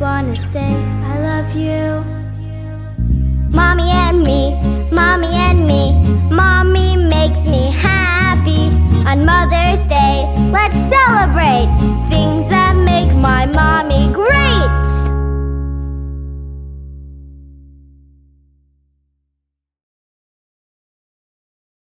wanna say I love you. Mommy